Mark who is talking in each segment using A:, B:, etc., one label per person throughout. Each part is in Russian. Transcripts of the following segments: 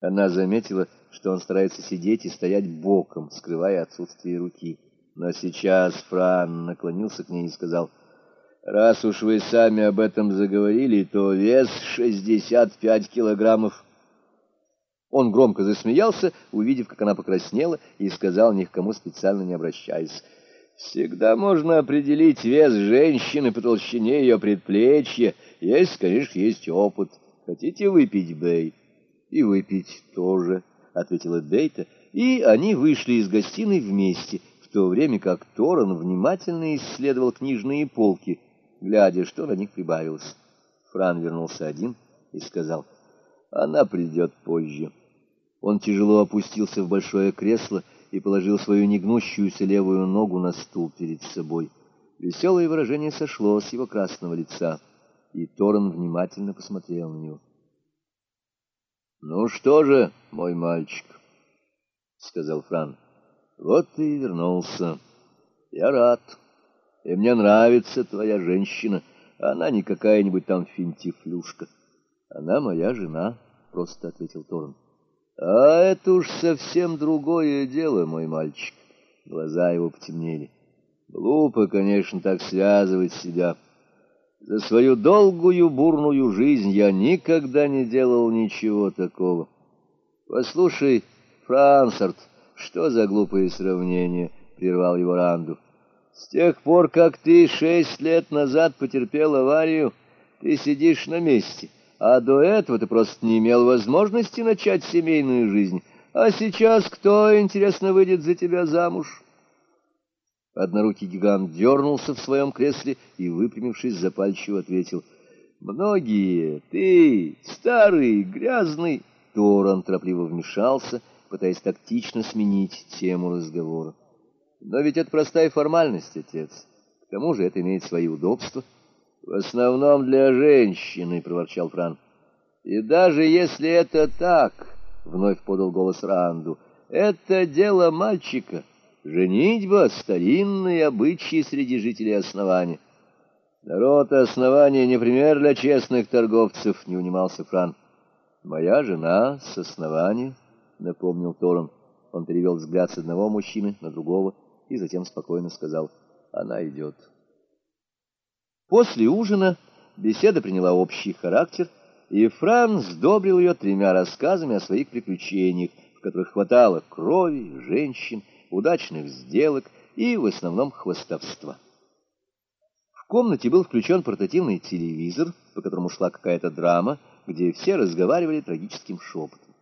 A: Она заметила, что он старается сидеть и стоять боком, скрывая отсутствие руки. Но сейчас Фран наклонился к ней и сказал, «Раз уж вы сами об этом заговорили, то вес 65 килограммов». Он громко засмеялся, увидев, как она покраснела, и сказал, ни к кому специально не обращаясь, «Всегда можно определить вес женщины по толщине ее предплечья, если, конечно, есть опыт. Хотите выпить, Бэй?» «И выпить тоже», — ответила Бейта, и они вышли из гостиной вместе, в то время как Торрен внимательно исследовал книжные полки, глядя, что на них прибавилось. Фран вернулся один и сказал, «Она придет позже». Он тяжело опустился в большое кресло и положил свою негнущуюся левую ногу на стул перед собой. Веселое выражение сошло с его красного лица, и Торрен внимательно посмотрел на него. «Ну что же, мой мальчик», — сказал Фран, — «вот ты и вернулся. Я рад, и мне нравится твоя женщина. Она не какая-нибудь там финтифлюшка. Она моя жена», — просто ответил Торн. «А это уж совсем другое дело, мой мальчик». Глаза его потемнели. «Глупо, конечно, так связывать себя». За свою долгую бурную жизнь я никогда не делал ничего такого. Послушай, Франсарт, что за глупые сравнения, — прервал его Ранду. С тех пор, как ты шесть лет назад потерпел аварию, ты сидишь на месте, а до этого ты просто не имел возможности начать семейную жизнь. А сейчас кто, интересно, выйдет за тебя замуж?» Однорукий гигант дернулся в своем кресле и, выпрямившись, запальчиво ответил. «Многие, ты, старый, грязный...» Торан торопливо вмешался, пытаясь тактично сменить тему разговора. «Но ведь это простая формальность, отец. К тому же это имеет свои удобства». «В основном для женщины», — проворчал Фран. «И даже если это так...» — вновь подал голос Ранду. «Это дело мальчика». Женитьба — старинные обычаи среди жителей основания. Народ основания не пример для честных торговцев, — не унимался Фран. Моя жена с основания, — напомнил Торон. Он перевел взгляд с одного мужчины на другого и затем спокойно сказал, — она идет. После ужина беседа приняла общий характер, и Фран сдобрил ее тремя рассказами о своих приключениях, в которых хватало крови, женщин удачных сделок и, в основном, хвостовства. В комнате был включен портативный телевизор, по которому шла какая-то драма, где все разговаривали трагическим шепотом.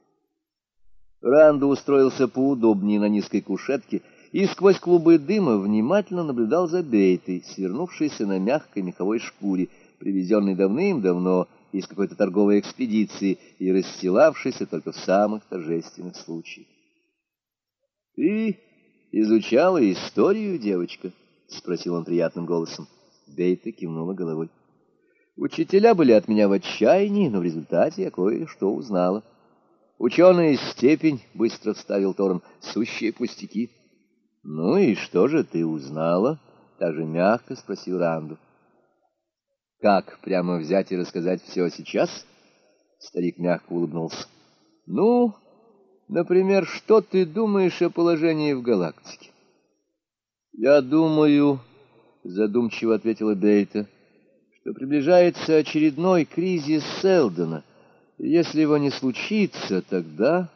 A: Ранда устроился поудобнее на низкой кушетке и сквозь клубы дыма внимательно наблюдал за Бейтой, свернувшейся на мягкой меховой шкуре, привезенной давным-давно из какой-то торговой экспедиции и расстилавшейся только в самых торжественных случаях. «Ты изучала историю, девочка?» — спросил он приятным голосом. Бейта кивнула головой. Учителя были от меня в отчаянии, но в результате я кое-что узнала. Ученая степень, — быстро вставил Торн, — сущие пустяки. — Ну и что же ты узнала? — так же мягко спросил Ранду. — Как, прямо взять и рассказать все сейчас? Старик мягко улыбнулся. — Ну, Например, что ты думаешь о положении в галактике? Я думаю, задумчиво ответила Бейта, что приближается очередной кризис Селдона. Если его не случится, тогда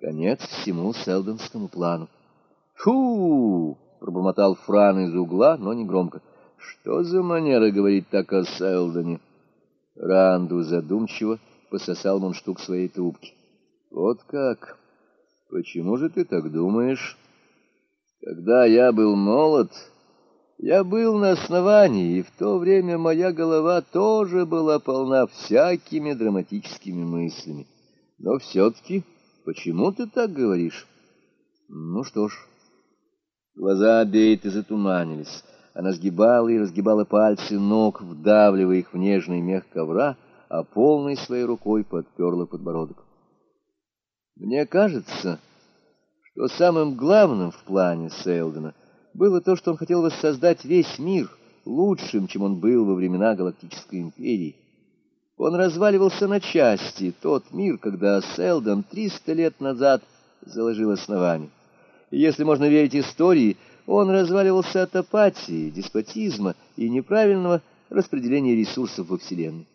A: конец всему селдонскому плану. Фу! пробормотал Фран из угла, но не громко. Что за манера говорить так о Селдоне? Ранду задумчиво пососал мундштук своей трубки. Вот как? Почему же ты так думаешь? Когда я был молод, я был на основании, и в то время моя голова тоже была полна всякими драматическими мыслями. Но все-таки, почему ты так говоришь? Ну что ж, глаза Бейты затуманились. Она сгибала и разгибала пальцы ног, вдавливая их в нежный мех ковра, а полной своей рукой подперла подбородок. Мне кажется, что самым главным в плане Сейлдена было то, что он хотел воссоздать весь мир лучшим, чем он был во времена Галактической империи. Он разваливался на части, тот мир, когда Селдон триста лет назад заложил основание. И если можно верить истории, он разваливался от апатии, деспотизма и неправильного распределения ресурсов во Вселенной.